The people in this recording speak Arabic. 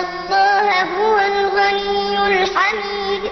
الله هو الغني الحميد